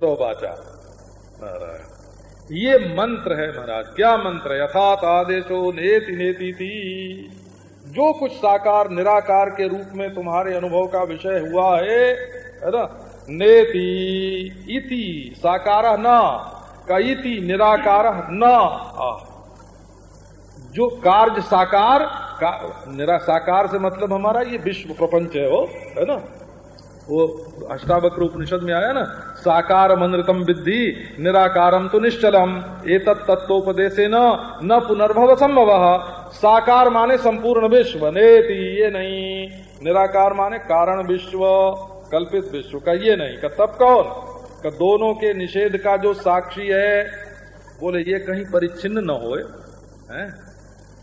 तो बाचा नारायण। ये मंत्र है महाराज क्या मंत्र है? यथात आदेशो नेति नेति थी जो कुछ साकार निराकार के रूप में तुम्हारे अनुभव का विषय हुआ है है ना? नेति इति साकार न का इति निराकार न। जो कार्य साकार का, निरा साकार से मतलब हमारा ये विश्व प्रपंच है वो है ना? वो अष्टावक्र उपनिषद में आया ना साकार मनृतम विद्धि निराकारम तो निश्चलम एक तत्वोपदेश न न पुनर्भव संभव। साकार माने संपूर्ण विश्व, नेति ये नहीं निराकार माने कारण विश्व, कल्पित विश्व का ये नहीं का तब कौन? का दोनों के निषेध का जो साक्षी है, बोले ये कहीं परिच्छिन्न न होए, हैं?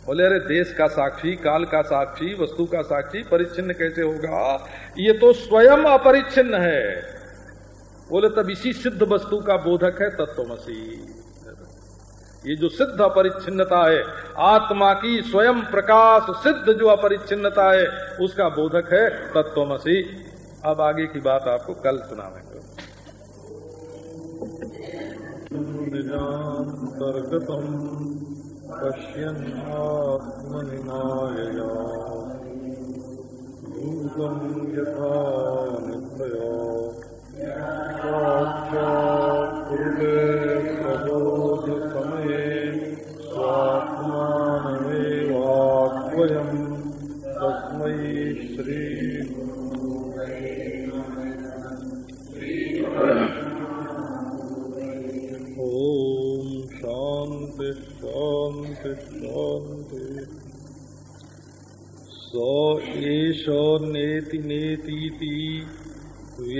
बोले, अरे, देश का साक्षी, काल का साक्षी, वस्तु का साक्षी, परिच्छिन्न कैसे होगा? ये तो स्वयं अपरिच्छिन्न है। बोले, तब इसी सिद्ध वस्तु का बोधक है तत्वमसी ये जो सिद्ध अपरिच्छिन्नता है, आत्मा की स्वयं प्रकाश सिद्ध जो अपरिच्छिन्नता है, उसका बोधक है तत्वमसी अब आगे की बात आपको कल सुनावेंगे। मायया भूतं यथा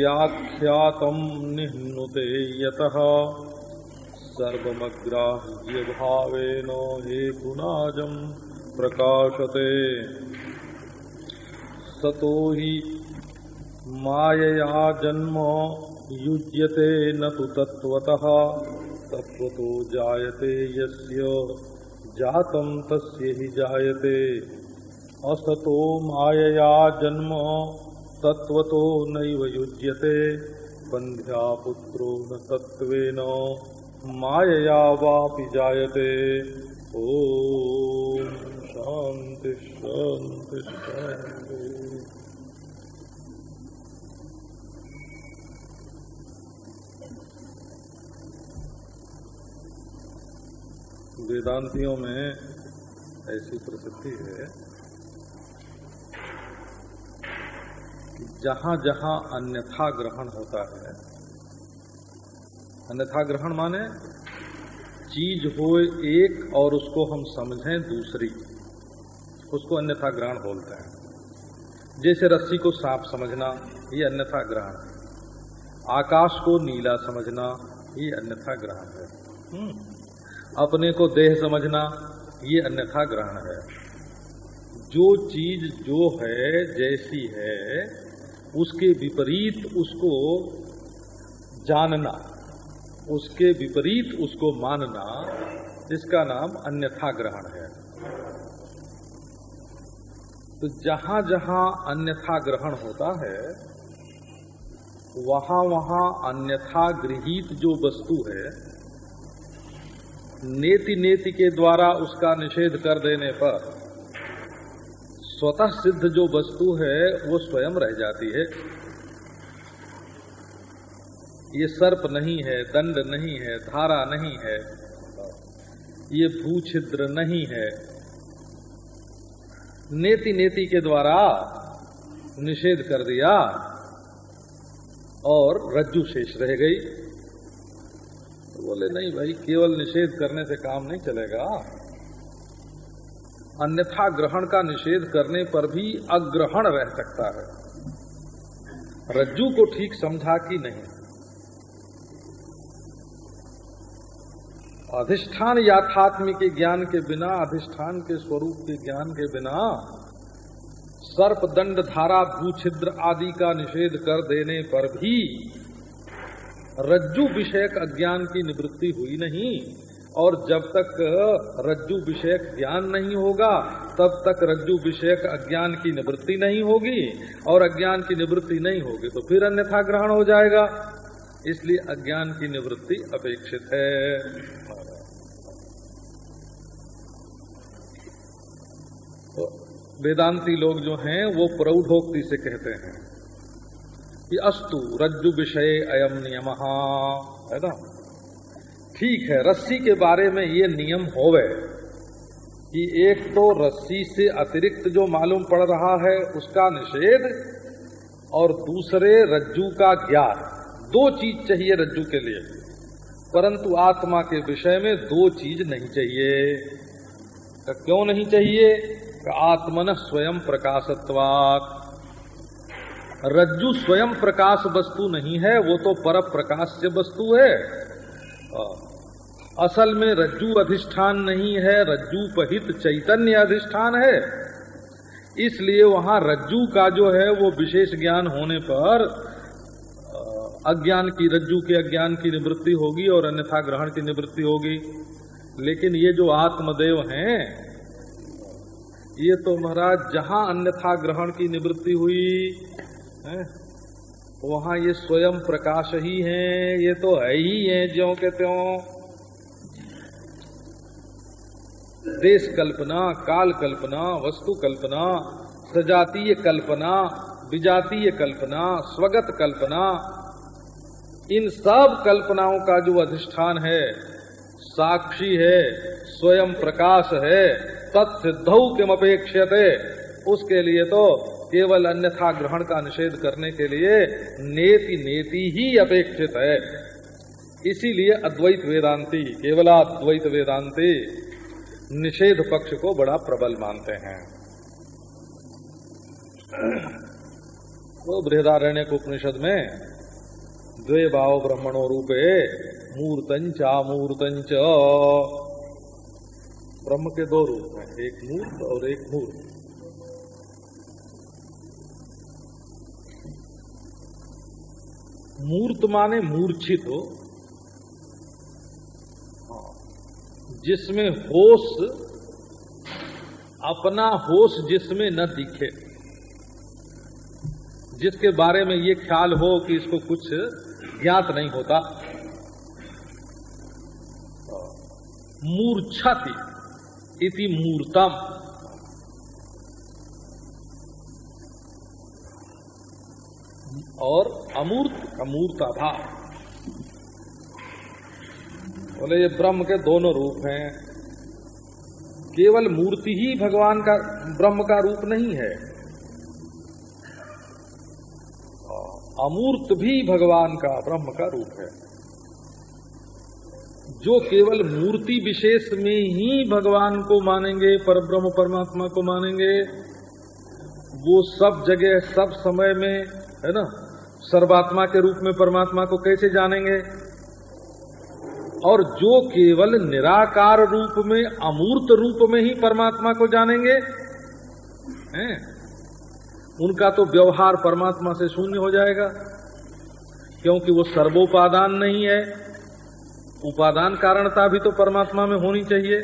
व्याख्यातम् निह्नुते यतः। सर्वमग्राह्यभावेन हेतुनाजम् प्रकाशते। सतो हि मायया जन्म युज्यते न तु तत्त्वतः। तत्त्वतो जायते यस्य, जातं तस्य हि जायते। असतो मायया जन्म तत्त्वतो नैव युज्यते। बन्ध्या पुत्रो न तत्त्वेन मायया वापि जायते। ओ शांति शान्ति शान्ति। वेदांतियों में ऐसी प्रसिद्धि है कि जहाँ जहाँ अन्यथा ग्रहण होता है। अन्यथा ग्रहण माने चीज़ हो एक और उसको हम समझें दूसरी। उसको अन्यथा ग्रहण बोलते हैं। जैसे रस्सी को सांप समझना, ये अन्यथा ग्रहण है। आकाश को नीला समझना, ये अन्यथा ग्रहण है। अपने को देह समझना, ये अन्यथा ग्रहण है। जो चीज़ जो है, जैसी है उसके विपरीत उसको जानना, उसके विपरीत उसको मानना इसका नाम अन्यथा ग्रहण है। तो जहाँ जहाँ अन्यथा ग्रहण होता है, वहाँ वहाँ अन्यथा गृहित जो वस्तु है नेति नेति के द्वारा उसका निषेध कर देने पर स्वतः सिद्ध जो वस्तु है, वो स्वयं रह जाती है। ये सर्प नहीं है, दंड नहीं है, धारा नहीं है, ये भू छिद्र नहीं है। नेति नेति के द्वारा निषेध कर दिया और रज्जु शेष रह गई। तो बोले, नहीं भाई, केवल निषेध करने से काम नहीं चलेगा। अन्यथा ग्रहण का निषेध करने पर भी अग्रहण रह सकता है। रज्जू को ठीक समझा कि नहीं। अधिष्ठान याथात्म के ज्ञान के बिना, अधिष्ठान के स्वरूप के ज्ञान के बिना सर्प दंड धारा, भूछिद्र आदि का निषेध कर देने पर भी रज्जु विषयक अज्ञान की निवृत्ति हुई नहीं। और जब तक रज्जु विषयक ज्ञान नहीं होगा, तब तक रज्जु विषयक अज्ञान की निवृत्ति नहीं होगी। और अज्ञान की निवृत्ति नहीं होगी तो फिर अन्यथा ग्रहण हो जाएगा। इसलिए अज्ञान की निवृत्ति अपेक्षित है। तो वेदांती लोग जो हैं, वो प्रौढ़ोक्ति से कहते हैं कि अस्तु रज्जु विषय अयम नियम, है ना? ठीक है, रस्सी के बारे में ये नियम होवे कि एक तो रस्सी से अतिरिक्त जो मालूम पड़ रहा है उसका निषेध और दूसरे रज्जू का ज्ञान। दो चीज़ चाहिए रज्जू के लिए, परंतु आत्मा के विषय में दो चीज़ नहीं चाहिए। तो क्यों नहीं चाहिए? आत्मन स्वयं प्रकाशत्वाक रज्जु स्वयं प्रकाश वस्तु नहीं है, वो तो पर प्रकाश से वस्तु है। असल में रज्जु अधिष्ठान नहीं है, रज्जु पहित चैतन्य अधिष्ठान है। इसलिए वहाँ रज्जु का जो है, वो विशेष ज्ञान होने पर अज्ञान की, रज्जु के अज्ञान की निवृत्ति होगी और अन्यथा ग्रहण की निवृत्ति होगी। लेकिन ये जो आत्मदेव हैं, ये तो महाराज जहाँ अन्यथा ग्रहण की निवृत्ति हुई, है। वहाँ ये स्वयं प्रकाश ही है, ये तो है ही है ज्यो के त्यों। देश कल्पना, काल कल्पना, वस्तु कल्पना, सजातीय कल्पना, विजातीय कल्पना, स्वगत कल्पना, इन सब कल्पनाओं का जो अधिष्ठान है, साक्षी है, स्वयं प्रकाश है, तत्सिद्ध किम अपेक्षते उसके लिए तो केवल अन्यथा ग्रहण का निषेध करने के लिए नेति नेति ही अपेक्षित है। इसीलिए अद्वैत वेदांति, केवलाद्वैत वेदांति निषेध पक्ष को बड़ा प्रबल मानते हैं। तो बृहदारण्य उपनिषद में द्वे भाव ब्रह्मणो रूपे मूर्तंच अमूर्तंच ब्रह्म के दो रूप हैं, एक मूर्त और एक मूर्त। मूर्त माने मूर्छित हो जिसमें होश, अपना होश जिसमें न दिखे, जिसके बारे में ये ख्याल हो कि इसको कुछ ज्ञात नहीं होता मूर्छति इति मूर्तम। और अमूर्त अमूर्ता भाव बोले, ये ब्रह्म के दोनों रूप हैं। केवल मूर्ति ही भगवान का, ब्रह्म का रूप नहीं है। अमूर्त भी भगवान का, ब्रह्म का रूप है। जो केवल मूर्ति विशेष में ही भगवान को मानेंगे पर ब्रह्म परमात्मा को मानेंगे, वो सब जगह, सब समय में, है ना सर्वात्मा के रूप में परमात्मा को कैसे जानेंगे? और जो केवल निराकार रूप में, अमूर्त रूप में ही परमात्मा को जानेंगे, हैं? उनका तो व्यवहार परमात्मा से शून्य हो जाएगा, क्योंकि वो सर्वोपादान नहीं है। उपादान कारणता भी तो परमात्मा में होनी चाहिए।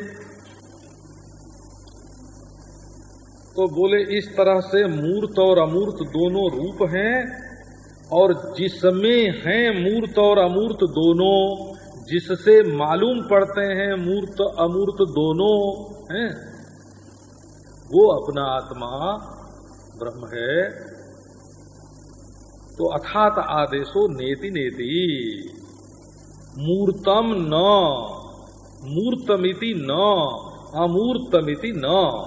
तो बोले, इस तरह से मूर्त और अमूर्त दोनों रूप हैं और जिसमें हैं मूर्त और अमूर्त दोनों, जिससे मालूम पड़ते हैं मूर्त अमूर्त दोनों, हैं? वो अपना आत्मा ब्रह्म है। तो अथात आदेशो नेति नेति। मूर्तम न, मूर्तमिति न, अमूर्तमिति न।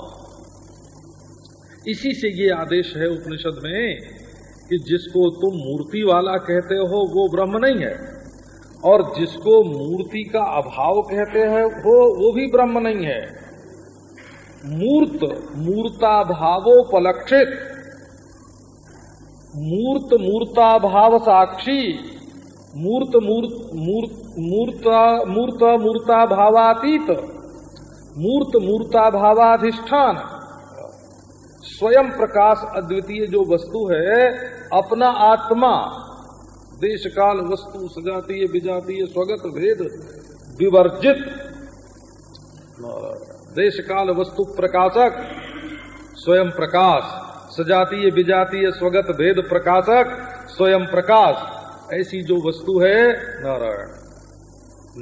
इसी से ये आदेश है उपनिषद में। कि जिसको तुम मूर्ति वाला कहते हो, वो ब्रह्म नहीं है। और जिसको मूर्ति का अभाव कहते हैं, वो वो भी ब्रह्म नहीं है। मूर्त मूर्ताभावोपलक्षित मूर्त, मूर्ताभाव साक्षी। मूर्त मूर्त मूर्त मूर्त मूर्ताभावातीत। मूर्त मूर्ता, मूर्ताभावाधिष्ठान। स्वयं प्रकाश अद्वितीय जो वस्तु है, अपना आत्मा देश काल वस्तु सजातीय, विजातीय, स्वगत भेद, विवर्जित देश काल वस्तु प्रकाशक, स्वयं प्रकाश, सजातीय, विजातीय, स्वगत भेद प्रकाशक, स्वयं प्रकाश, ऐसी जो वस्तु है, नारायण।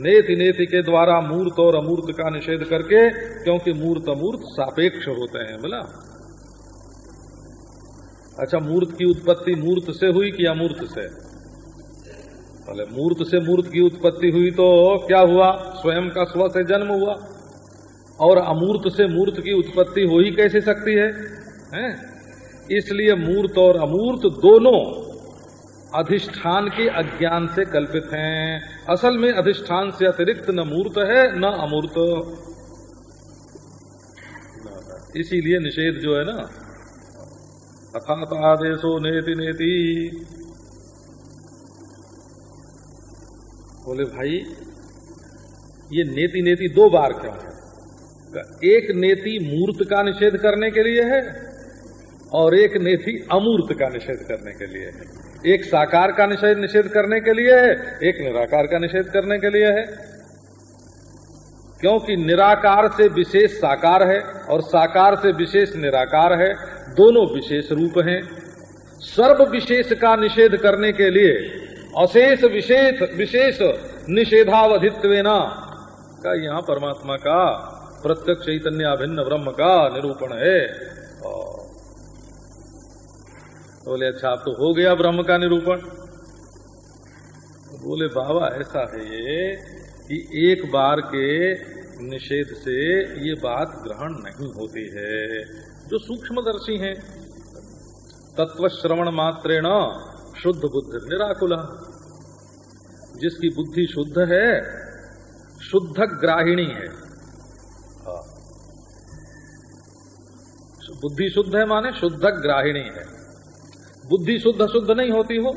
नेति नेति के द्वारा मूर्त और अमूर्त का निषेध करके, क्योंकि मूर्त अमूर्त सापेक्ष होते हैं, बोला। अच्छा मूर्त की उत्पत्ति मूर्त से हुई कि अमूर्त से? बोले मूर्त से मूर्त की उत्पत्ति हुई तो क्या हुआ? स्वयं का स्व से जन्म हुआ। और अमूर्त से मूर्त की उत्पत्ति हो ही कैसे सकती है, है? इसलिए मूर्त और अमूर्त दोनों अधिष्ठान के अज्ञान से कल्पित हैं। असल में अधिष्ठान से अतिरिक्त न मूर्त है न अमूर्त। इसीलिए निषेध जो है ना अथात आदेशो नेति नेति। बोले, भाई, ये नेति नेति दो बार क्यों है। एक नेति मूर्त का निषेध करने के लिए है और एक नेति अमूर्त का निषेध करने के लिए है। एक साकार का निषेध निषेध करने के लिए है, एक निराकार का निषेध करने के लिए है। क्योंकि निराकार से विशेष साकार है और साकार से विशेष निराकार है दोनों विशेष रूप हैं। सर्व विशेष का निषेध करने के लिए अशेष विशेष विशेष निषेधावधित्व का यहाँ परमात्मा का प्रत्यक्ष चैतन्य अभिन्न ब्रह्म का निरूपण है। बोले अच्छा अब तो हो गया ब्रह्म का निरूपण। बोले, बाबा, ऐसा है ये कि एक बार के निषेध से ये बात ग्रहण नहीं होती है। जो सूक्ष्मदर्शी हैं तत्व श्रवण मात्रेण शुद्ध बुद्धि निराकुला। जिसकी बुद्धि शुद्ध है, शुद्ध ग्राहिणी है। हाँ। बुद्धि शुद्ध है माने शुद्ध ग्राहिणी है। बुद्धि शुद्ध शुद्ध नहीं होती हो।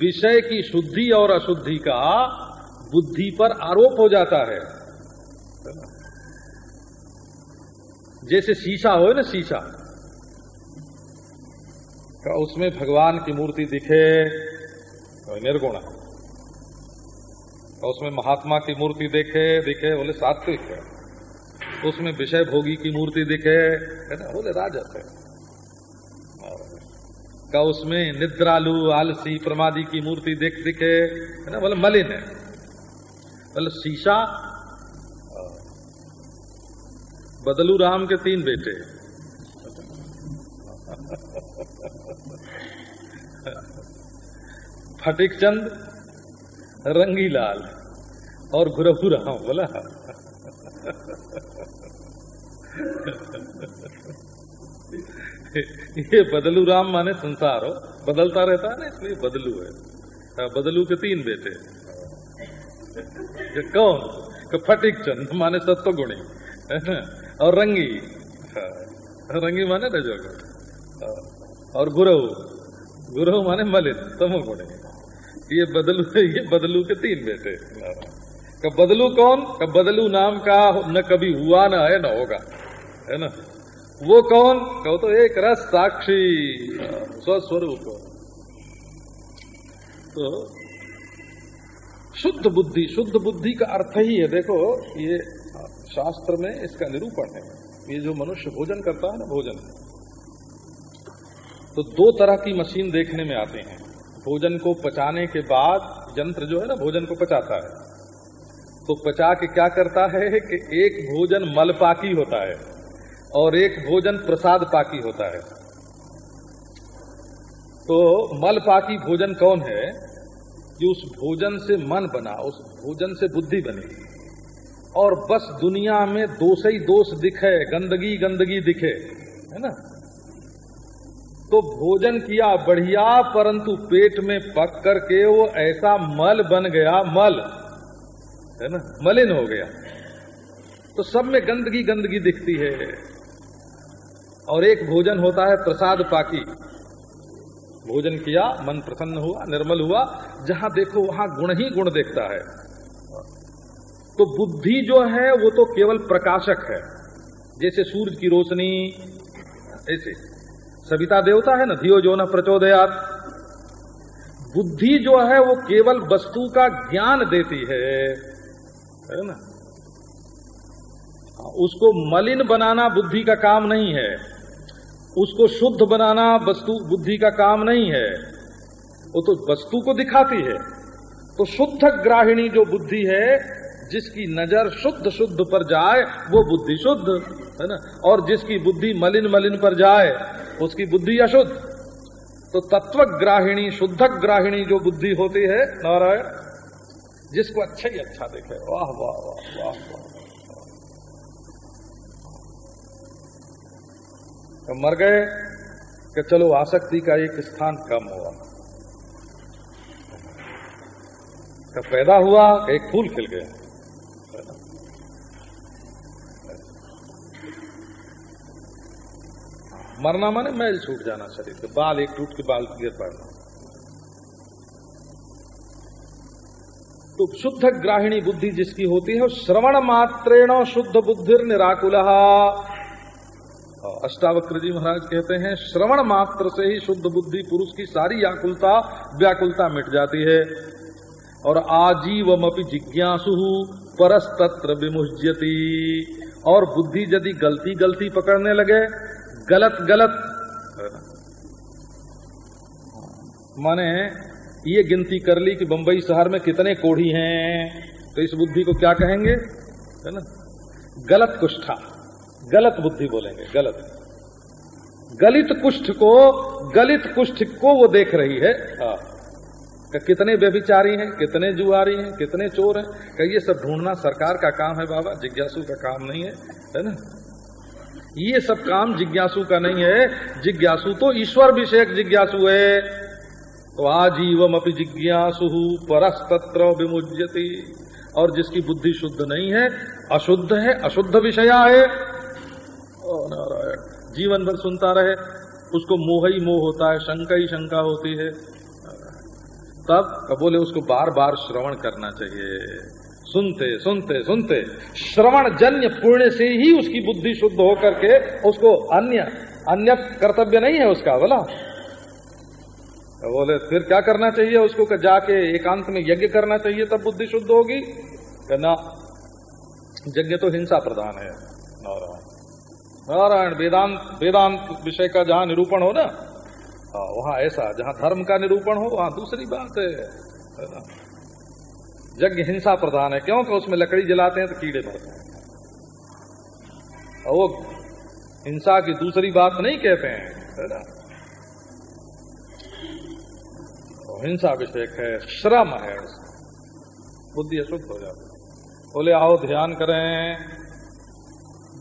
विषय की शुद्धि और अशुद्धि का बुद्धि पर आरोप हो जाता है। जैसे शीशा हो ना शीशा। तो उसमें भगवान की मूर्ति दिखे? तो निर्गुण। और उसमें महात्मा की मूर्ति देखे? दिखे? बोले, सात्विक है। उसमें विषय भोगी की मूर्ति दिखे, है ना? बोले, राजस है। का उसमें निद्रालु, आलसी, प्रमादी की मूर्ति देख दिखे? है ना? बोले, मलिन है। बोले, शीशा बदलू राम के तीन बेटे। फटिक चंद रंगीलाल और गुरहु रहा बोला। ये बदलू राम माने संसार हो। बदलता रहता है ना इसलिए बदलू है। हाँ, बदलू के तीन बेटे। कौन? तो फटिक चंद माने सत्व गुणी और रंगी। हाँ, रंगी माने रजोगुण हाँ, और गुरु गुरु माने मलिन तमोगुणी ये बदलू ये बदलू के तीन बेटे कब बदलू कौन? कब बदलू नाम का न कभी हुआ न है न होगा। है ना? वो कौन? कहो तो एक रस साक्षी। स्वस्वरूप। तो शुद्ध बुद्धि शुद्ध बुद्धि का अर्थ ही है देखो ये शास्त्र में इसका निरूपण है। ये जो मनुष्य भोजन करता है ना, भोजन। तो दो तरह की मशीन देखने में आते हैं। भोजन को पचाने के बाद यंत्र जो है ना, भोजन को पचाता है। तो पचा के क्या करता है कि एक भोजन मलपाकी होता है और एक भोजन प्रसाद पाकी होता है। तो मलपाकी भोजन कौन है? कि उस भोजन से मन बना, उस भोजन से बुद्धि बनी और बस दुनिया में दोष ही दोष दिखे, गंदगी गंदगी दिखे, है ना? तो भोजन किया बढ़िया, परंतु पेट में पक करके वो ऐसा मल बन गया, मल, है ना? मलिन हो गया। तो सब में गंदगी गंदगी दिखती है। और एक भोजन होता है प्रसाद पाकी। भोजन किया, मन प्रसन्न हुआ, निर्मल हुआ, जहाँ देखो वहाँ गुण ही गुण देखता है। तो बुद्धि जो है, वो तो केवल प्रकाशक है। जैसे सूर्य की रोशनी, ऐसे। सविता देवता है ना, धियो जो न प्रचोदयात। बुद्धि जो है, वो केवल वस्तु का ज्ञान देती है। है ना? उसको मलिन बनाना बुद्धि का काम नहीं है। उसको शुद्ध बनाना वस्तु, बुद्धि का काम नहीं है। वो तो वस्तु को दिखाती है। तो शुद्ध ग्राहिणी जो बुद्धि है जिसकी नज़र शुद्ध शुद्ध पर जाए, वो बुद्धि शुद्ध, है ना? और जिसकी बुद्धि मलिन मलिन पर जाए, उसकी बुद्धि अशुद्ध। तो तत्व ग्राहिणी शुद्ध ग्राहिणी जो बुद्धि होती है, नारायण, जिसको अच्छा ही अच्छा देखे। वाह वाह वाह वाह वाह। तो मर गए कि चलो आसक्ति का एक स्थान कम हुआ। तो पैदा हुआ, एक फूल खिल गया। मरना माने मैल छूट जाना शरीर के, बाल एक टूट के बाल गिर पड़ना। तो शुद्ध ग्राहिणी बुद्धि जिसकी होती है श्रवण मात्रेण शुद्ध बुद्धि निराकुल। अष्टावक्र जी महाराज कहते हैं, श्रवण मात्र से ही शुद्ध बुद्धि पुरुष की सारी आकुलता, व्याकुलता मिट जाती है। और आजीवमपि जिज्ञासु। परस्तत्र विमुह्यति और बुद्धि यदि गलती गलती पकड़ने लगे, गलत गलत। माने, ये गिनती कर ली कि बंबई शहर में कितने कोढ़ी हैं तो इस बुद्धि को क्या कहेंगे? है ना? गलत कुष्ठा, गलत बुद्धि बोलेंगे, गलत। गलित कुष्ठ को, गलित कुष्ठ को वो देख रही है। हाँ। कितने व्यभिचारी हैं, कितने जुआरी हैं, कितने चोर हैं। कही ये सब ढूंढना सरकार का काम है बाबा, जिज्ञासु का काम नहीं है है ना? ये सब काम जिज्ञासु का नहीं है। जिज्ञासु तो ईश्वर विषयक जिज्ञासु है। तो आजीवम अपनी जिज्ञासु परस्तत्र विमुज्यति। और जिसकी बुद्धि शुद्ध नहीं है, अशुद्ध है, अशुद्ध विषया है। नारायण, जीवन भर सुनता रहे, उसको मोह ही मोह होता है, शंका ही शंका होती है। तब बोले उसको बार बार श्रवण करना चाहिए। सुनते सुनते सुनते। श्रवण जन्य पुण्य से ही उसकी बुद्धि शुद्ध हो करके उसको अन्य अन्य कर्तव्य नहीं है उसका, बोला। तो बोले फिर क्या करना चाहिए उसको? कि जाके एकांत में यज्ञ करना चाहिए, तब बुद्धि शुद्ध होगी। ना, यज्ञ तो हिंसा प्रधान है। नारायण। नारायण, वेदांत वेदांत विषय का जहाँ निरूपण हो ना वहाँ ऐसा, जहाँ धर्म का निरूपण हो, वहाँ दूसरी बात है यज्ञ हिंसा प्रधान है, क्योंकि उसमें लकड़ी जलाते हैं तो कीड़े मरते हैं। वो हिंसा की दूसरी बात नहीं कहते हैं, है ना? हिंसा विषय है, श्रम है बुद्धि अशुद्ध हो जाती है। बोले, आओ ध्यान करें।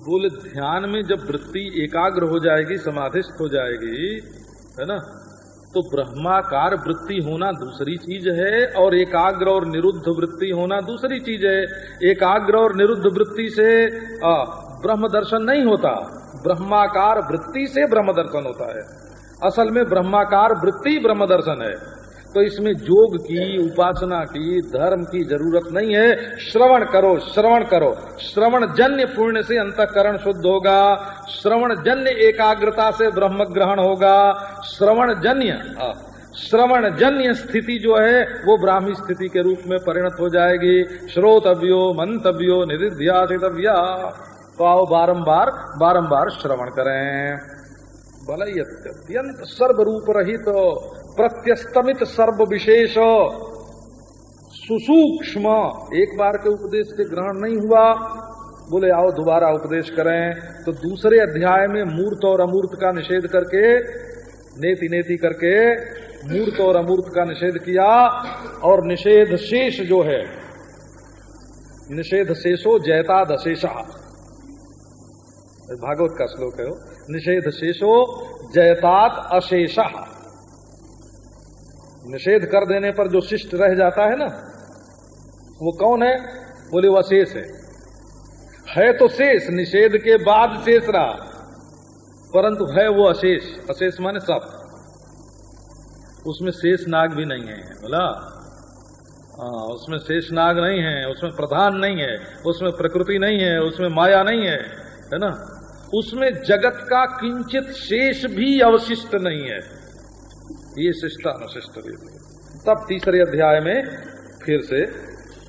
बोले, ध्यान में जब वृत्ति एकाग्र हो जाएगी, समाधिस्थ हो जाएगी है ना? तो ब्रह्माकार वृत्ति होना दूसरी चीज़ है और एकाग्र और निरुद्ध वृत्ति होना दूसरी चीज़ है। एकाग्र और निरुद्ध वृत्ति से ब्रह्म दर्शन नहीं होता। ब्रह्माकार वृत्ति से ब्रह्म दर्शन होता है। असल में ब्रह्माकार वृत्ति ब्रह्म दर्शन है। तो इसमें जोग की, उपासना की, धर्म की ज़रूरत नहीं है। श्रवण करो श्रवण करो। श्रवण जन्य पुण्य से अंतकरण शुद्ध होगा। श्रवण जन्य एकाग्रता से ब्रह्म ग्रहण होगा। श्रवण जन्य श्रवण जन्य स्थिति जो है, वो ब्राह्मी स्थिति के रूप में परिणत हो जाएगी। श्रोतव्यो, मंतव्यो निधिध्यासितव्या तो आओ बारंबार बारंबार श्रवण करें। भले अत्यंत सर्वरूप रहित तो प्रत्यस्तमित सर्व विशेष सुसूक्ष्म। एक बार के उपदेश से ग्रहण नहीं हुआ। बोले, आओ दोबारा उपदेश करें। तो दूसरे अध्याय में मूर्त और अमूर्त का निषेध करके नेति नेति करके, मूर्त और अमूर्त का निषेध किया। और निषेध शेष जो है, निषेध शेषो जयता दशेषा भागवत का श्लोक है निषेध शेषो जयतात अशेषा निषेध कर देने पर जो शिष्ट रह जाता है ना, वो कौन है? बोले वो शेष है। है तो शेष, निषेध के बाद शेष रहा, परंतु है वो अशेष। अशेष माने सब। उसमें शेष नाग भी नहीं है। बोला हाँ उसमें शेष नाग नहीं है, उसमें प्रधान नहीं है, उसमें प्रकृति नहीं है, उसमें माया नहीं है है ना? उसमें जगत का किंचित शेष भी अवशिष्ट नहीं है। ये शिष्टा अनुशिष्ट तब तीसरे अध्याय में फिर से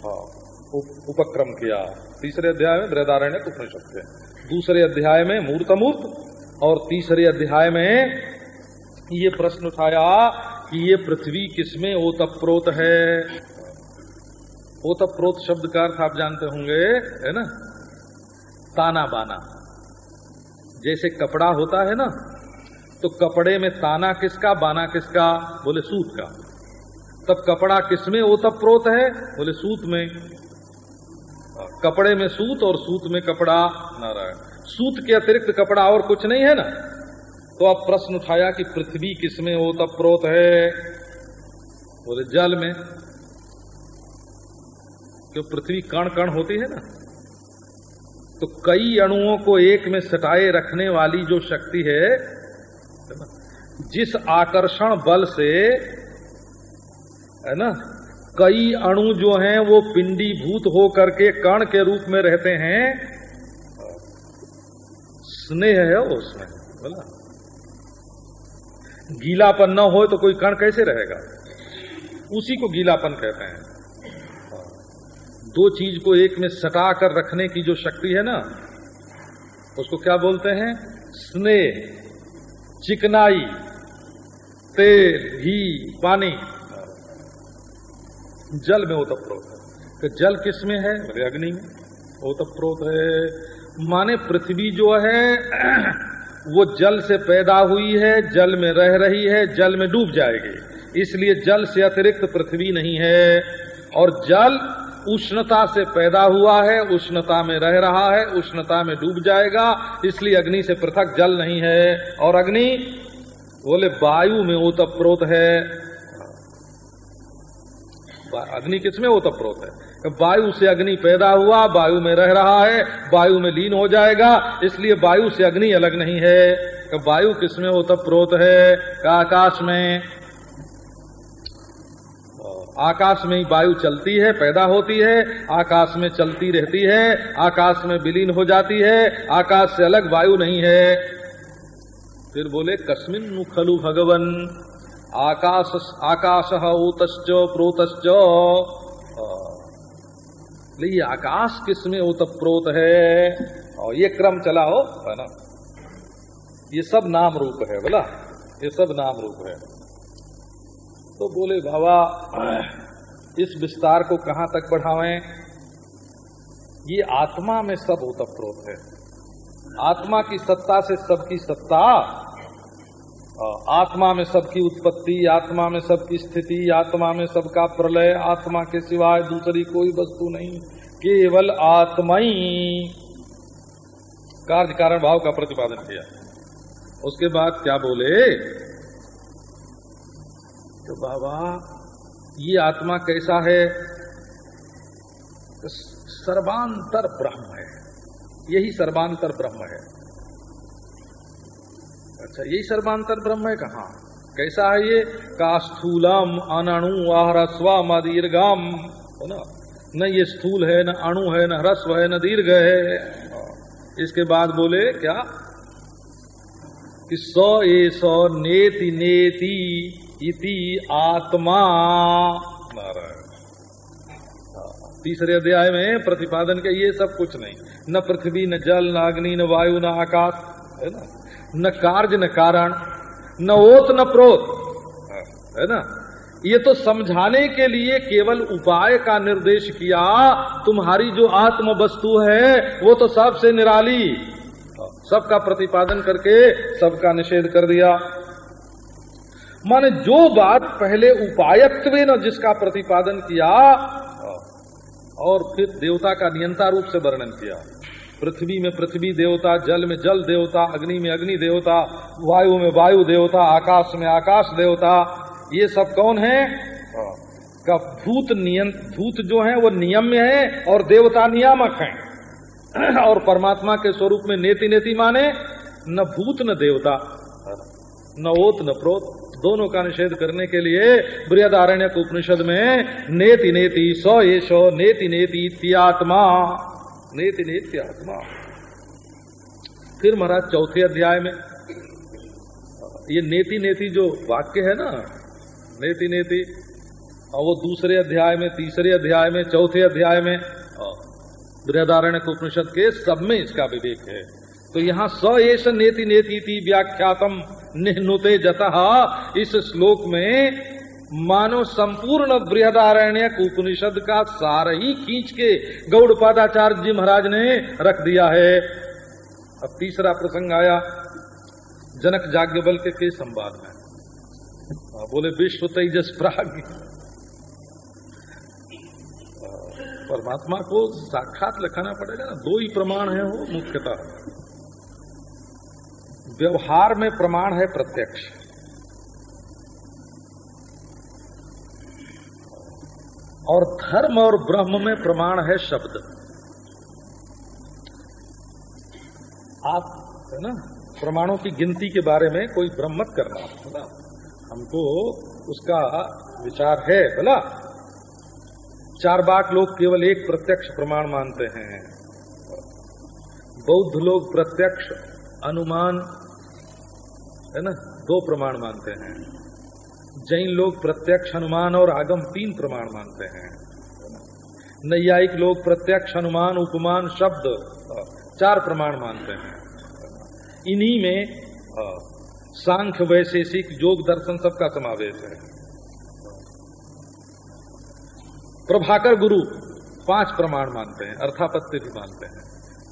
हाँ, उपक्रम किया। तीसरे अध्याय में बृहदारण्य उपनिषद थे दूसरे अध्याय में मूर्त अमूर्त और तीसरे अध्याय में ये प्रश्न उठाया कि ये पृथ्वी किसमें ओतप्रोत है? ओतप्रोत शब्द का अर्थ आप जानते होंगे है ना? ताना बाना। जैसे कपड़ा होता है ना तो कपड़े में ताना किसका, बाना किसका? बोले, सूत का। तब कपड़ा किसमें ओतप्रोत है। बोले, सूत में। कपड़े में सूत और सूत में कपड़ा नारायण। सूत के अतिरिक्त कपड़ा और कुछ नहीं है ना? तो अब प्रश्न उठाया कि पृथ्वी किसमें ओतप्रोत है। बोले, जल में। क्यों? पृथ्वी कण कण होती है ना? तो कई अणुओं को एक में सटाए रखने वाली जो शक्ति है जिस आकर्षण बल से, है ना, कई अणु जो हैं, वो पिंडीभूत हो करके कण के रूप में रहते हैं। स्नेह है उसमें, बोला। गीलापन न हो तो कोई कण कैसे रहेगा? उसी को गीलापन कहते हैं। दो चीज़ को एक में सटा कर रखने की जो शक्ति है ना, उसको क्या बोलते हैं? स्नेह। चिकनाई, तेल, घी, पानी। जल में ओतप्रोत है। तो जल किसमें है? अग्नि में ओतप्रोत है। माने पृथ्वी जो है, वो जल से पैदा हुई है, जल में रह रही है, जल में डूब जाएगी। इसलिए जल से अतिरिक्त पृथ्वी नहीं है। और जल उष्णता से पैदा हुआ है, उष्णता में रह रहा है, उष्णता में डूब जाएगा, इसलिए अग्नि से पृथक जल नहीं है। और अग्नि, बोले, वायु में ओतप्रोत है। अग्नि किसमें ओतप्रोत है? वायु से अग्नि पैदा हुआ, वायु में रह रहा है, वायु में लीन हो जाएगा, इसलिए वायु से अग्नि अलग नहीं है। वायु किसमें ओतप्रोत है? आकाश में। आकाश में ही वायु चलती है, पैदा होती है, आकाश में चलती रहती है, आकाश में विलीन हो जाती है, आकाश से अलग वायु नहीं है। फिर बोले, कस्मिन खलु भगवन? आकाश आकाश ओतश्च प्रोतश्च। ये आकाश किसमें ओतप्रोत है? और ये क्रम चला हो, है ना? ये सब नाम रूप है, बोला? ये सब नाम रूप है। तो बोले बाबा इस विस्तार को कहाँ तक बढ़ावें? ये आत्मा में सब ओतप्रोत है। आत्मा की सत्ता से सबकी सत्ता आत्मा में सबकी उत्पत्ति, आत्मा में सबकी स्थिति, आत्मा में सबका प्रलय, आत्मा के सिवाय दूसरी कोई वस्तु नहीं, केवल आत्मा ही कार्य कारण भाव का प्रतिपादन किया। उसके बाद क्या बोले? तो बाबा, ये आत्मा कैसा है? तो सर्वांतर ब्रह्म है। यही सर्वांतर ब्रह्म है। अच्छा यही सर्वांतर ब्रह्म है कहा? कैसा है ये? कास्थूलम अनणु आहरस्वम दीर्घम। है ना? न ये स्थूल है, न अणु है, न ह्रस्व है, न दीर्घ है। इसके बाद बोले, क्या? कि सौ ए सौ नेति नेति। इति आत्मा। तीसरे अध्याय में प्रतिपादन के ये सब कुछ नहीं। न पृथ्वी न जल न अग्नि न वायु न आकाश है ना? न कार्य न कारण न ओत न प्रोत है। ना? ये तो समझाने के लिए केवल उपाय का निर्देश किया तुम्हारी जो आत्म वस्तु है वो तो सबसे निराली। सबका प्रतिपादन करके सबका निषेध कर दिया। माने जो बात पहले उपायत्व न जिसका प्रतिपादन किया, और फिर देवता का नियंता रूप से वर्णन किया। पृथ्वी में पृथ्वी देवता, जल में जल देवता, अग्नि में अग्नि देवता, वायु में वायु देवता, आकाश में आकाश देवता, ये सब कौन है? का भूत नियम भूत जो है, वो नियम्य है, और देवता नियामक हैं। और परमात्मा के स्वरूप में नेति नेति माने, न भूत न देवता, न ओत न प्रोत। दोनों का निषेध करने के लिए बृहदारण्य उपनिषद में नेति नेति सौ ये नेति नेति इत्यात्मा। नेति आत्मा। फिर महाराज चौथे अध्याय में, ये नेति नेति जो वाक्य है ना, नेति नेति, और वो दूसरे अध्याय में, तीसरे अध्याय में, चौथे अध्याय में बृहदारण्य उपनिषद के सब में इसका विवेक है। तो यहाँ स एष नेति नेति व्याख्यातम निहनुते जता। इस श्लोक में मानो संपूर्ण बृहदारण्य उपनिषद का सार ही खींच के गौड़ पादाचार्य जी महाराज ने रख दिया है। अब तीसरा प्रसंग आया जनक जाग्ञबल के, के संवाद में? बोले विश्व तेजस प्राग। परमात्मा को साक्षात लिखाना पड़ेगा ना दो ही प्रमाण है वो मुख्यतः। व्यवहार में प्रमाण है प्रत्यक्ष। और धर्म और ब्रह्म में प्रमाण है शब्द। आप, है ना, प्रमाणों की गिनती के बारे में कोई भ्रम मत करना बोला हमको उसका विचार है बोला चार बाट लोग केवल एक प्रत्यक्ष प्रमाण मानते हैं। बौद्ध लोग प्रत्यक्ष, अनुमान है ना? दो प्रमाण मानते हैं। जैन लोग प्रत्यक्ष अनुमान और आगम तीन प्रमाण मानते हैं। नैयायिक लोग प्रत्यक्ष अनुमान उपमान, शब्द चार प्रमाण मानते हैं। इन्हीं में सांख्य, वैशेषिक, योग, दर्शन सबका समावेश है। प्रभाकर गुरु पाँच प्रमाण मानते हैं, अर्थापत्ति भी मानते हैं।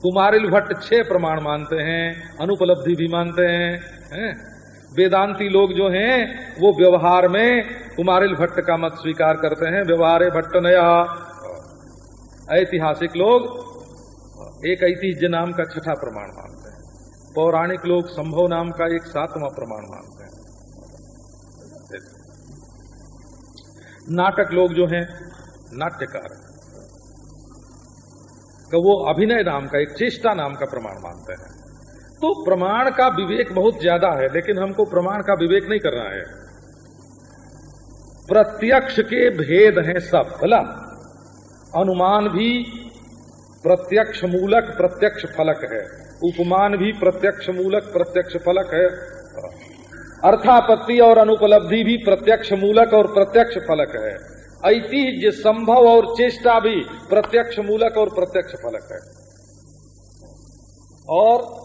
कुमारिल भट्ट छह प्रमाण मानते हैं, अनुपलब्धि भी मानते हैं, है? वेदांती लोग जो हैं, वो व्यवहार में कुमारिल भट्ट का मत स्वीकार करते हैं। व्यवहार भट्ट नया। ऐतिहासिक लोग, एक ऐतिह्य नाम का छठा प्रमाण मानते हैं। पौराणिक लोग संभव नाम का एक सातवां प्रमाण मानते हैं। नाटक लोग जो हैं, नाट्यकार। का वो अभिनय नाम का, एक चेष्टा नाम का प्रमाण मानते हैं। तो प्रमाण का विवेक बहुत ज़्यादा है, लेकिन हमको प्रमाण का विवेक नहीं करना है। प्रत्यक्ष के भेद हैं सब, भला? अनुमान भी प्रत्यक्ष मूलक, प्रत्यक्ष फलक है। उपमान भी प्रत्यक्ष मूलक, प्रत्यक्ष फलक है। अर्थापत्ति और अनुपलब्धि भी प्रत्यक्ष मूलक और प्रत्यक्ष फलक है। ऐतिह्य, संभव और चेष्टा भी प्रत्यक्ष मूलक और प्रत्यक्ष फलक है। और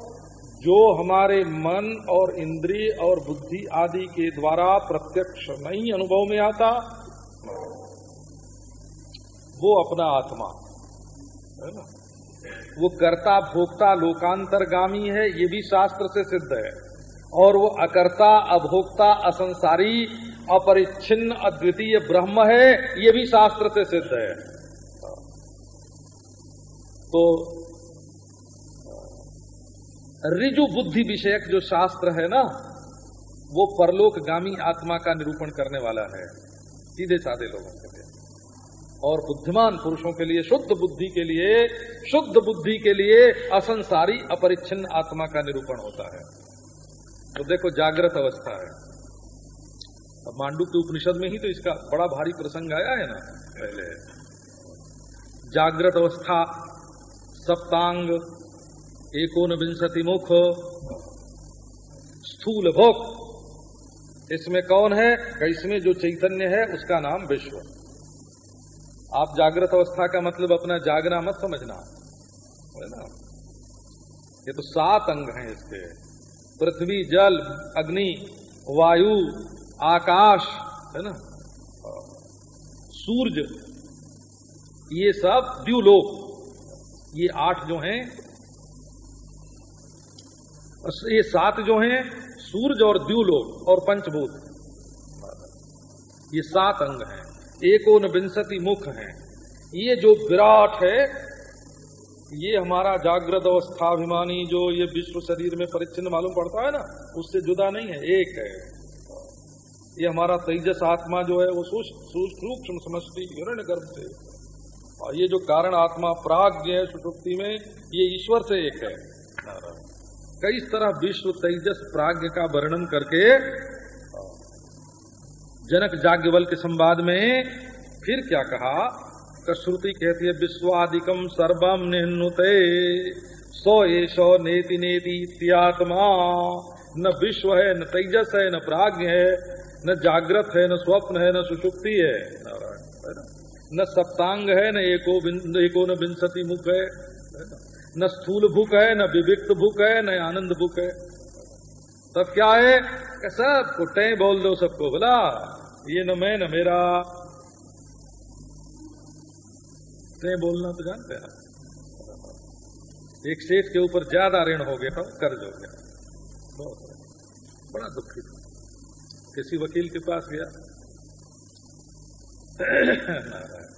जो हमारे मन और इंद्रिय और बुद्धि आदि के द्वारा प्रत्यक्ष नहीं अनुभव में आता, वो अपना आत्मा। है ना? वो कर्ता भोक्ता लोकांतरगामी है, ये भी शास्त्र से सिद्ध है। और वो अकर्ता, अभोक्ता, असंसारी, अपरिच्छिन्न, अद्वितीय ब्रह्म है, ये भी शास्त्र से सिद्ध है। तो रिजु बुद्धि विषयक जो शास्त्र है ना, वो परलोकगामी आत्मा का निरूपण करने वाला है। सीधे साधे लोगों के लिए। और बुद्धिमान पुरुषों के लिए, शुद्ध बुद्धि के लिए, शुद्ध बुद्धि के लिए असंसारी, अपरिच्छिन्न आत्मा का निरूपण होता है। तो देखो, जागृत अवस्था है। अब मांडू के उपनिषद में ही तो इसका बड़ा भारी प्रसंग आया है ना, पहले। जागृत अवस्था, सप्तांग एकोन विंशति मुख। स्थूल भोग। इसमें कौन है? इसमें जो चैतन्य है, उसका नाम विश्व। आप जागृत अवस्था का मतलब अपना जागना मत समझना। है ना? ये तो सात अंग हैं इसके। पृथ्वी, जल, अग्नि, वायु, आकाश, है ना? सूर्य। ये सब द्यूलोक ये आठ जो हैं ये सात जो हैं सूर्य और द्यूलोक और पंचभूत। ये सात अंग हैं एकोन विंशति मुख हैं। ये जो विराट है, ये हमारा जागृत अवस्थाभिमानी जो ये विश्व शरीर में परिच्छिन्न मालूम पड़ता है ना, उससे जुदा नहीं है, एक है। ये हमारा तेजस आत्मा जो है, वो सूक्ष्म समष्टि हिरण्य गर्भ से। और ये जो कारण आत्मा, प्राग्ञ है सुषुप्ति में, ये ईश्वर से एक है कई तरह विश्व तेजस प्राग्ञ का वर्णन करके, जनक जाग्ञवल के संवाद में फिर क्या कहा? श्रुति कहती है विश्वादिकम सर्वम निहनुते सो सो नेति नेति इत्यात्मा। न विश्व है, न तेजस है, न प्राग्ञ है, न जागृत है, न स्वप्न है, न सुषुप्ति है। न? सप्तांग है, न एको एको न विंशति मुख है। न स्थूल भूख है, न विविक्त भूख है, न आनंद भूख है। तब क्या है? सबको टे बोल दो सबको बोला ये न मैं, न मेरा। टे बोलना तो जानते हैं एक सेठ के ऊपर ज़्यादा ऋण हो गया, कर्ज हो गया। बहुत बड़ा दुखित किसी वकील के पास गया।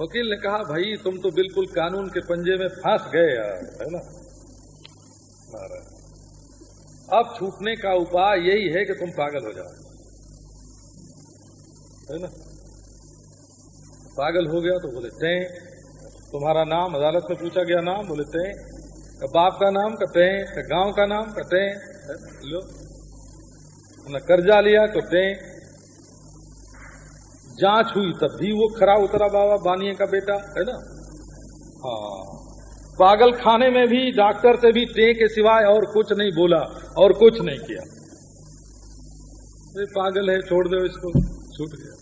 वकील ने कहा, भाई, तुम तो बिल्कुल कानून के पंजे में फंस गए यार, है ना? अब छूटने का उपाय यही है कि तुम पागल हो जाओ, है ना? पागल हो गया तो बोले, ते, तुम्हारा नाम अदालत में पूछा गया नाम, बोले, ते बाप का नाम हैं गाँव का नाम हैं, लो कर्जा लिया तो ते जाँच हुई तब भी वो खरा उतरा बाबा बानिए का बेटा, है ना? हाँ। पागल खाने में भी, डॉक्टर से भी टे के सिवाय और कुछ नहीं बोला और कुछ नहीं किया। पागल है, छोड़ दो इसको। छूट गया।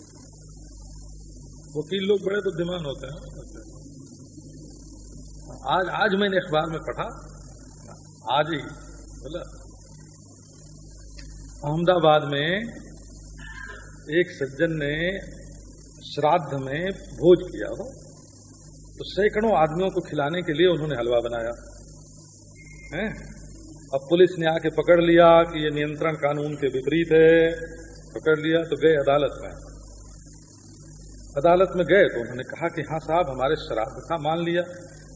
वकील लोग बड़े बुद्धिमान होते हैं। आज आज मैंने अखबार में पढ़ा। आज ही, बोला। अहमदाबाद में एक सज्जन ने श्राद्ध में भोज किया हो तो सैकड़ों आदमियों को खिलाने के लिए उन्होंने हलवा बनाया। है? अब पुलिस ने आके पकड़ लिया कि ये नियंत्रण कानून के विपरीत है। पकड़ लिया तो गए अदालत में। अदालत में गए तो उन्होंने कहा कि हाँ साहब, हमारे श्राद्ध था मान लिया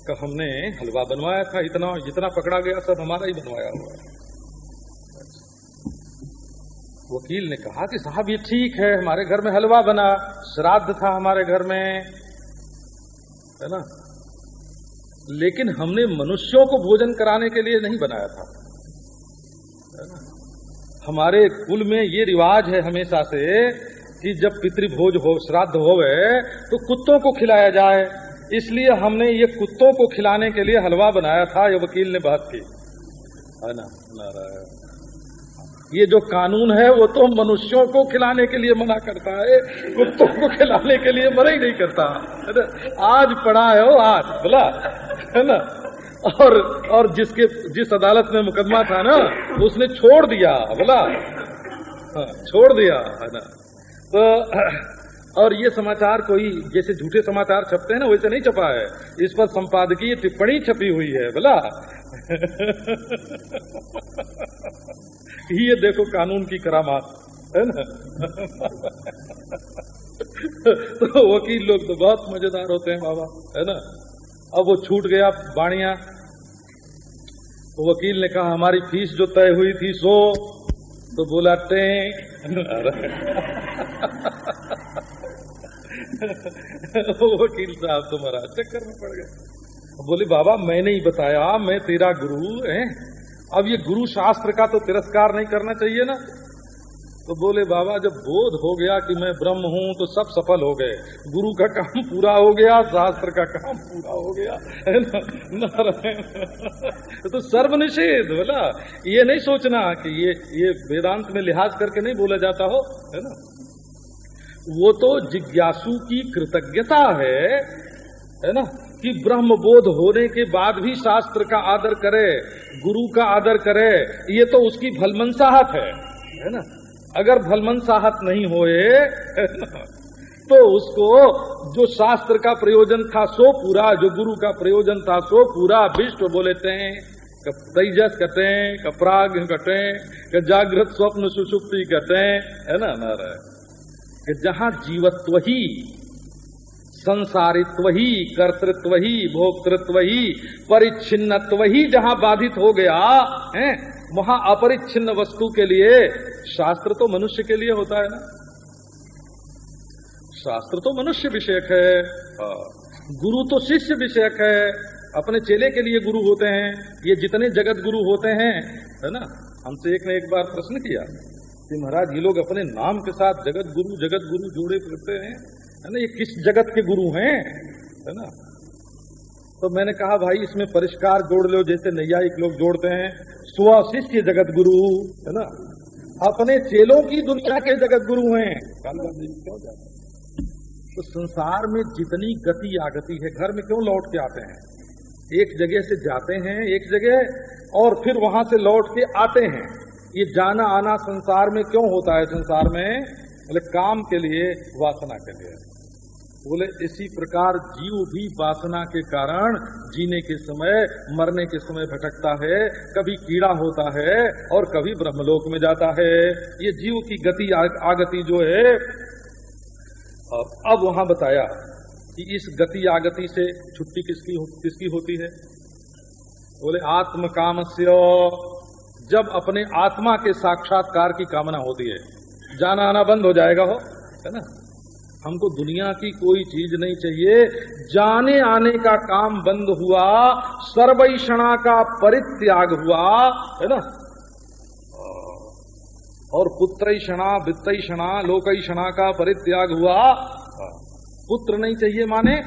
कि हमने हलवा बनवाया था, इतना, जितना पकड़ा गया, सब हमारा ही बनवाया हुआ है। वकील ने कहा कि साहब, ये ठीक है, हमारे घर में हलवा बना, श्राद्ध था हमारे घर में, है ना? लेकिन हमने मनुष्यों को भोजन कराने के लिए नहीं बनाया था हमारे कुल में ये रिवाज है हमेशा से कि जब पितृभोज हो, श्राद्ध होवे तो कुत्तों को खिलाया जाए। इसलिए हमने ये कुत्तों को खिलाने के लिए हलवा बनाया था, ये वकील ने बात की। है ना? नारायण। ये जो कानून है वो तो मनुष्यों को खिलाने के लिए मना करता है कुत्तों को खिलाने के लिए मना ही नहीं करता। आज पढ़ा है वो आज बोला। है ना? और और जिसके जिस अदालत में मुकदमा था ना उसने छोड़ दिया बोला। हाँ, छोड़ दिया है ना? तो और ये समाचार कोई जैसे झूठे समाचार छपते हैं ना वैसे नहीं छपा है। इस पर संपादकीय टिप्पणी छपी हुई है बोला। ये देखो कानून की करामात, है ना? तो वकील लोग तो बहुत मज़ेदार होते हैं बाबा, है ना? अब वो छूट गया बाणिया। तो वकील ने कहा, हमारी फ़ीस जो तय हुई थी सो तो बोला टे वकील साहब तुम्हारा चक्कर में पड़ गए। बोले, बाबा, मैंने ही बताया, मैं तेरा गुरु है? अब ये गुरु शास्त्र का तो तिरस्कार नहीं करना चाहिए ना। तो बोले, बाबा, जब बोध हो गया कि मैं ब्रह्म हूँ तो सब सफल हो गए। गुरु का काम पूरा हो गया, शास्त्र का काम पूरा हो गया, है ना? तो सर्वनिषेध, बोला। ये नहीं सोचना कि ये ये वेदांत में लिहाज करके नहीं बोला जाता हो, है ना? वो तो जिज्ञासु की कृतज्ञता है है ना? कि ब्रह्म बोध होने के बाद भी शास्त्र का आदर करे, गुरु का आदर करे, ये तो उसकी भलमनसाहत है है ना? अगर भलमनसाहत नहीं होए तो उसको जो शास्त्र का प्रयोजन था सो पूरा, जो गुरु का प्रयोजन था सो पूरा विश्व बोलेते हैं तेजस कहते हैं कपराग हैं जागृत स्वप्न सुसुप्ति कहते हैं, है ना नारायण? जहाँ जीवत्व ही संसारित्व ही कर्तृत्व ही भोक्तृत्व ही परिच्छिन्नत्व ही जहाँ बाधित हो गया, है, वहाँ अपरिच्छिन्न वस्तु के लिए शास्त्र तो मनुष्य के लिए होता है ना शास्त्र तो मनुष्य विषयक है हाँ। गुरु तो शिष्य विषयक है, अपने चेले के लिए गुरु होते हैं, ये जितने जगत गुरु होते हैं, है ना, हमसे एक ने एक बार प्रश्न किया कि महाराज, ये लोग अपने नाम के साथ जगत गुरु जगत गुरु जोड़े फिरते हैं है ना, ये किस जगत के गुरु हैं? है ना? तो मैंने कहा, भाई, इसमें परिष्कार जोड़ लो, जैसे नैयायिक लोग जोड़ते हैं। स्वशिष्य जगत गुरु, है ना? अपने चेलों की दुनिया के जगत गुरु हैं। तो संसार में जितनी गति आगति है, घर में क्यों लौट के आते हैं? एक जगह से जाते हैं, एक जगह, और फिर वहाँ से लौट के आते हैं। ये जाना आना संसार में क्यों होता है? संसार में मतलब काम के लिए, वासना के लिए। बोले इसी प्रकार जीव भी वासना के कारण जीने के समय मरने के समय भटकता है कभी कीड़ा होता है और कभी ब्रह्मलोक में जाता है। ये जीव की गति आगति जो है अब वहाँ बताया कि इस गति आगति से छुट्टी किसकी हो, किसकी होती है? बोले आत्म काम जब अपने आत्मा के साक्षात्कार की कामना होती है जाना आना बंद हो जाएगा हो है ना? हमको दुनिया की कोई चीज़ नहीं चाहिए। जाने आने का काम बंद हुआ सर्वैषणा का परित्याग हुआ, है ना? और पुत्रैषणा वित्तैषणा लोकैषणा का परित्याग हुआ। पुत्र नहीं चाहिए माने,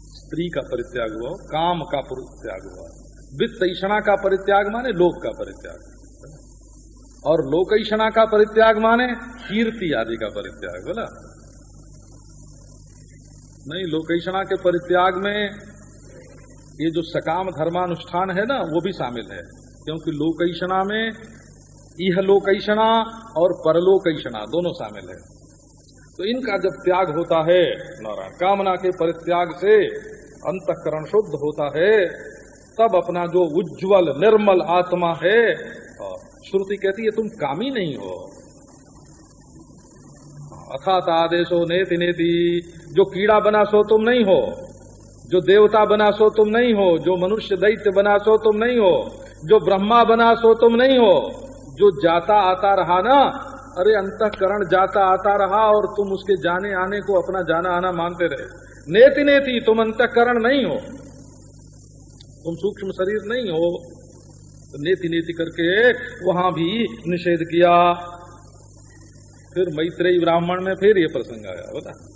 स्त्री का परित्याग हुआ, काम का परित्याग हुआ। वित्त ईषणा का परित्याग माने लोक का परित्याग। और लोकैषणा का परित्याग माने कीर्ति आदि का परित्याग, बोला? नहीं लोकईषणा के परित्याग में ये जो सकाम धर्मानुष्ठान है ना, वो भी शामिल है। क्योंकि लोकईषणा में यह लोकईषणा और परलोकईषणा दोनों शामिल है। तो इनका जब त्याग होता है, नारायण कामना के परित्याग से अंतकरण शुद्ध होता है, तब अपना जो उज्जवल, निर्मल आत्मा है श्रुति कहती है, तुम कामी नहीं हो। अथात आदेशो नेति नेति जो कीड़ा बना सो तुम नहीं हो, जो देवता बना सो तुम नहीं हो, जो मनुष्य दैत्य बना सो तुम नहीं हो, जो ब्रह्मा बना सो तुम नहीं हो, जो जाता आता रहा ना, अरे अंतकरण जाता आता रहा और तुम उसके जाने आने को अपना जाना आना मानते रहे। नेति नेति, तुम अंतकरण नहीं हो। तुम सूक्ष्म शरीर नहीं हो। तो नेति नेति करके वहाँ भी निषेध किया। फिर मैत्रेयी ब्राह्मण में फिर ये प्रसंग आया, बता।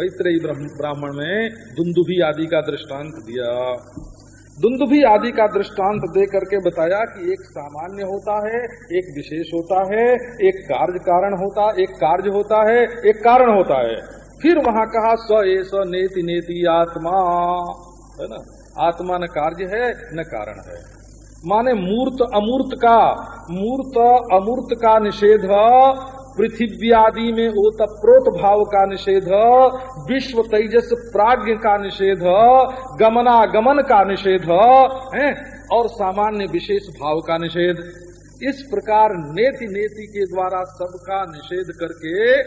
मैत्रेयी ब्राह्मण में दुंदुभी आदि का दृष्टांत दिया। दुंदुभी आदि का दृष्टांत दे करके बताया कि एक सामान्य होता है, एक विशेष होता है, एक कार्य कारण होता, एक कार्य होता है, एक कारण होता है। फिर वहाँ कहा स ए स नेति नेति आत्मा। है ना? आत्मा न कार्य है, न कारण है। माने मूर्त अमूर्त का, मूर्त अमूर्त का निषेध पृथ्वी आदि में ओतप्रोत भाव का निषेध, विश्व तेजस प्राज्ञ का निषेध, गमनागमन का निषेध, है? और सामान्य विशेष भाव का निषेध। इस प्रकार नेति नेति के द्वारा सबका निषेध करके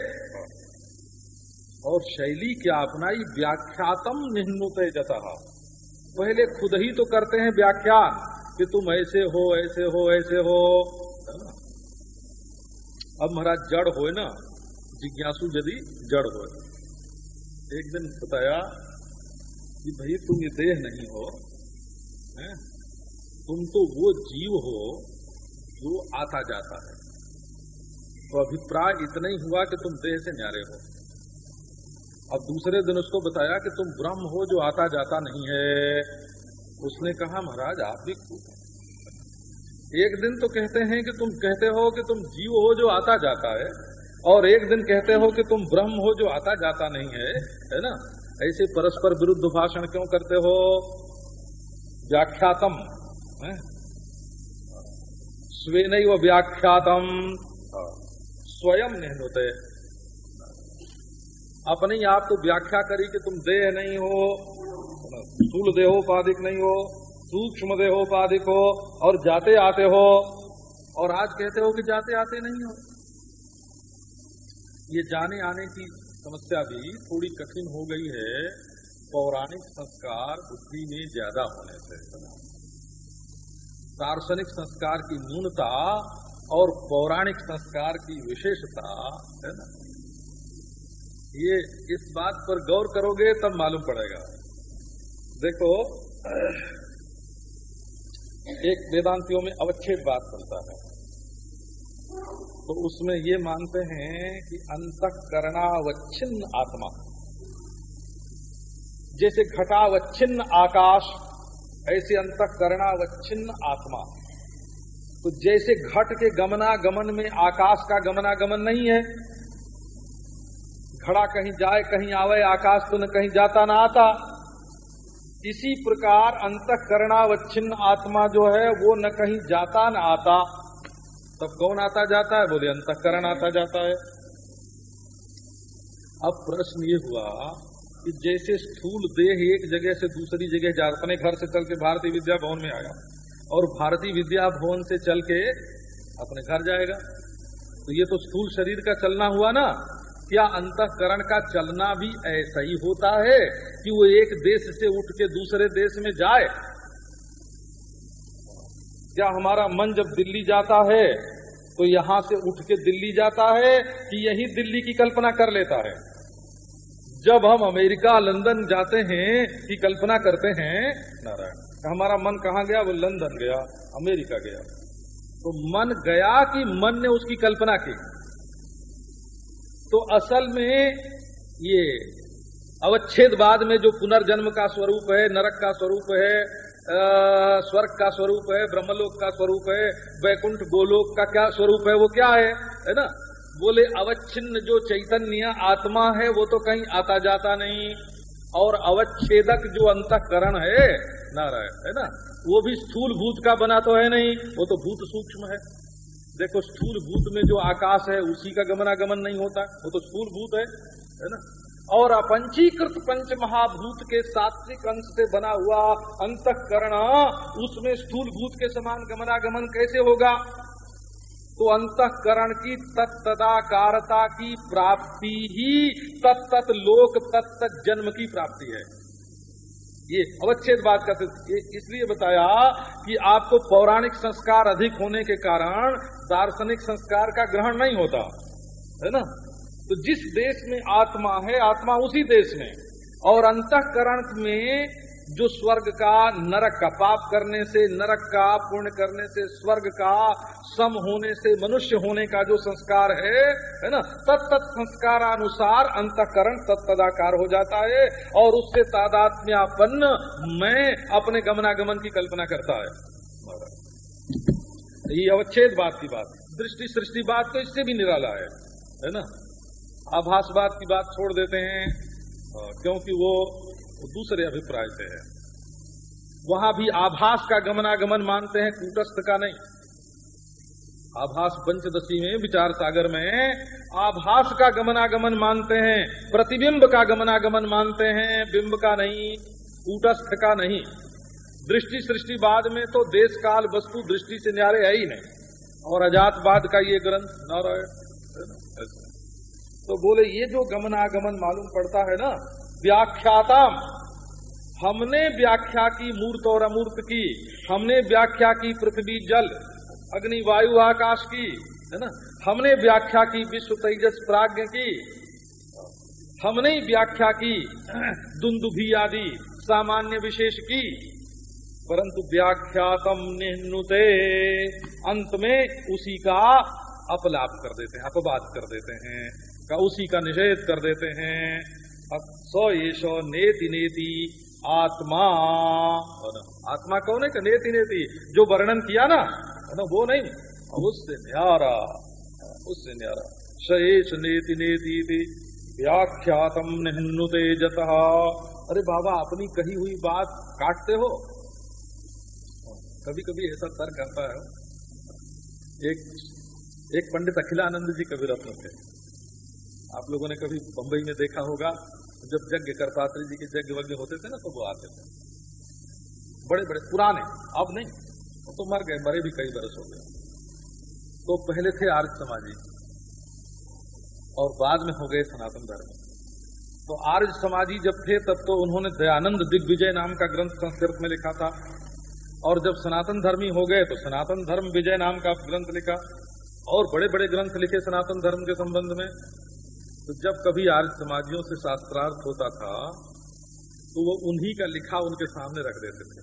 और शैली क्या अपनाई? व्याख्यातम निन्नुते जता। पहले खुद ही तो करते हैं व्याख्यान कि तुम ऐसे हो ऐसे हो ऐसे हो। अब महाराज, जड़ हो ना, जिज्ञासु यदि जड़ हो एक दिन बताया कि भाई, तुम ये देह नहीं हो, है? तुम तो वो जीव हो जो आता जाता है। तो अभिप्राय इतना ही हुआ कि तुम देह से न्यारे हो। अब दूसरे दिन उसको बताया कि तुम ब्रह्म हो जो आता जाता नहीं है। उसने कहा, महाराज, आप भी एक दिन तो कहते हैं कि तुम कहते हो कि तुम जीव हो जो आता जाता है, और एक दिन कहते हो कि तुम ब्रह्म हो जो आता जाता नहीं है है ना? ऐसे परस्पर विरुद्ध भाषण क्यों करते हो? व्याख्यातम स्वे नहीं वो व्याख्यातम, स्वयं नहीं होते अपने आप तो व्याख्या करी कि तुम देह नहीं हो स्थूल देहोपाधिक नहीं हो। सूक्ष्म देहोपाधिक हो और जाते आते हो। और आज कहते हो कि जाते आते नहीं हो। ये जाने आने की समस्या भी थोड़ी कठिन हो गई है। पौराणिक संस्कार बुद्धि में ज़्यादा होने से। दार्शनिक संस्कार की न्यूनता और पौराणिक संस्कार की विशेषता, है ना? ये इस बात पर गौर करोगे तब मालूम पड़ेगा। देखो एक वेदांतियों में अवच्छेद बात चलता है। तो उसमें ये मानते हैं कि अंतकरणावच्छिन्न आत्मा। जैसे घटावच्छिन्न आकाश, ऐसे अंतकरणावच्छिन्न आत्मा। तो जैसे घट के गमनागमन में आकाश का गमनागमन नहीं है, घड़ा कहीं जाए, कहीं आवे, आकाश तो न कहीं जाता ना आता। इसी प्रकार अंतकरणावच्छिन्न आत्मा जो है, वो न कहीं जाता न आता। तब कौन आता जाता है? बोले, अंतकरण आता जाता है। अब प्रश्न ये हुआ कि जैसे स्थूल देह एक जगह से दूसरी जगह जा अपने घर से चल के भारतीय विद्या भवन में आया, और भारतीय विद्या भवन से चल के अपने घर जाएगा। तो ये तो स्थूल शरीर का चलना हुआ ना। क्या अंतकरण का चलना भी ऐसा ही होता है? कि वो एक देश से उठ के दूसरे देश में जाए। क्या हमारा मन जब दिल्ली जाता है तो यहाँ से उठ के दिल्ली जाता है कि यही दिल्ली की कल्पना कर लेता है? जब हम अमेरिका, लंदन जाते हैं की कल्पना करते हैं, नारायण हमारा मन कहाँ गया? वो लंदन गया, अमेरिका गया। तो मन गया कि मन ने उसकी कल्पना की। तो असल में ये अवच्छेदवाद में जो पुनर्जन्म का स्वरूप है, नरक का स्वरूप है स्वर्ग का स्वरूप है, ब्रह्मलोक का स्वरूप है, वैकुंठ गोलोक का क्या स्वरूप है, वो क्या है? है ना? बोले, अवच्छिन्न जो चैतन्य आत्मा है, वो तो कहीं आता जाता नहीं। और अवच्छेदक जो अंतकरण है, नारायण, है ना? वो भी स्थूल भूत का बना तो है नहीं, वो तो भूत सूक्ष्म है। देखो, स्थूल भूत में जो आकाश है, उसी का गमनागमन नहीं होता, वो तो स्थूल भूत है है ना? और अपंचीकृत पंच महाभूत के सात्विक अंश से बना हुआ अंतकरण, उसमें स्थूल भूत के समान गमनागमन कैसे होगा? तो अंतकरण की तत्तदाकारता की प्राप्ति ही तत्त लोक तत्त जन्म की प्राप्ति है। ये अवच्छेद बात का इसलिए बताया कि आपको पौराणिक संस्कार अधिक होने के कारण दार्शनिक संस्कार का ग्रहण नहीं होता, है ना? तो जिस देश में आत्मा है, आत्मा उसी देश में। और अंतकरण में जो स्वर्ग का नरक का पाप करने से, नरक का पुण्य करने से, स्वर्ग का सम होने से, मनुष्य होने का जो संस्कार है है ना तत्त संस्कारानुसार अंतकरण तत्दाकार हो जाता है और उससे तादात्म्यापन्न मैं अपने गमनागमन की कल्पना करता है। ये अवच्छेद बात की बात। दृष्टि सृष्टि बात तो इससे भी निराला है है ना। आभासवाद की बात छोड़ देते हैं क्योंकि वो दूसरे अभिप्राय से है। वहाँ भी आभास का गमनागमन मानते हैं, कूटस्थ का नहीं। आभास पंचदशी में, विचार सागर में, आभास का गमनागमन मानते हैं, प्रतिबिंब का गमनागमन मानते हैं, बिंब का नहीं, कूटस्थ का नहीं। दृष्टि सृष्टि बाद में तो देश काल वस्तु दृष्टि से न्यारे है ही नहीं। और अजातवाद का ये ग्रंथ नारायण तो बोले, ये जो गमनागमन मालूम पड़ता है ना व्याख्याता हमने व्याख्या की मूर्त और अमूर्त की, हमने व्याख्या की पृथ्वी जल, अग्नि, वायु, आकाश की, है ना? हमने व्याख्या की विश्व तेजस, प्राज्ञ की, हमने व्याख्या की दुंदुभी आदि, सामान्य विशेष की, परंतु व्याख्यातम निहनुते, अंत में उसी का अपलाप कर देते हैं, अपवाद कर देते हैं। का उसी का निषेध कर देते हैं। सो येषो नेति नेति आत्मा। आत्मा कौन है? नेति नेति। जो वर्णन किया ना ना, वो नहीं। उससे न्यारा उससे न्यारा। शेष नेति नेति व्याख्यातम निन्नुते जत अरे बाबा, अपनी कही हुई बात काटते हो? कभी कभी ऐसा तर्क आता है। एक एक पंडित अखिलानंद जी कभी रत्न थे। आप लोगों ने कभी बंबई में देखा होगा, जब यज्ञ करपात्री जी के यज्ञ वज्ञ होते थे ना तो वो आते थे। बड़े बड़े, पुराने, अब नहीं। वो तो मर गए, मरे भी कई बरस हो गए। तो पहले थे आर्य समाजी, और बाद में हो गए सनातन धर्म। तो आर्य समाजी जब थे, तब तो उन्होंने दयानंद दिग्विजय नाम का ग्रंथ संस्कृत में लिखा था। और जब सनातन धर्मी हो गए तो सनातन धर्म विजय नाम का ग्रंथ लिखा। और बड़े बड़े ग्रंथ लिखे सनातन धर्म के संबंध में। तो जब कभी आर्य समाजियों से शास्त्रार्थ होता था तो वो उन्हीं का लिखा उनके सामने रख देते थे।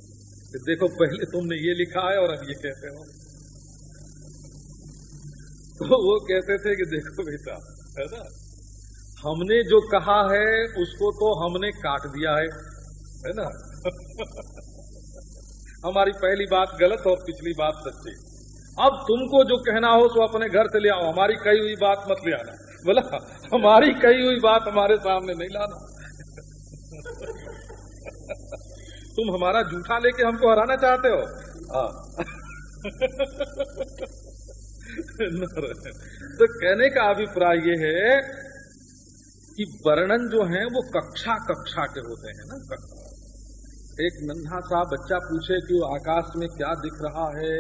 कि देखो, पहले तुमने ये लिखा है और अब ये कहते हो। तो वो कहते थे कि देखो बेटा, है ना? हमने जो कहा है, उसको तो हमने काट दिया है है ना? हमारी पहली बात गलत और पिछली बात सच्ची। अब तुमको जो कहना हो तो अपने घर से ले आओ। हमारी कही हुई बात मत ले आना। बोला, हमारी कही हुई बात हमारे सामने नहीं लाना। तुम हमारा जूठा लेके हमको हराना चाहते हो? हाँ। तो कहने का अभिप्राय ये है कि वर्णन जो है वो कक्षा कक्षा के होते हैं ना, कक्षा। एक नन्हा सा बच्चा पूछे कि वो आकाश में क्या दिख रहा है?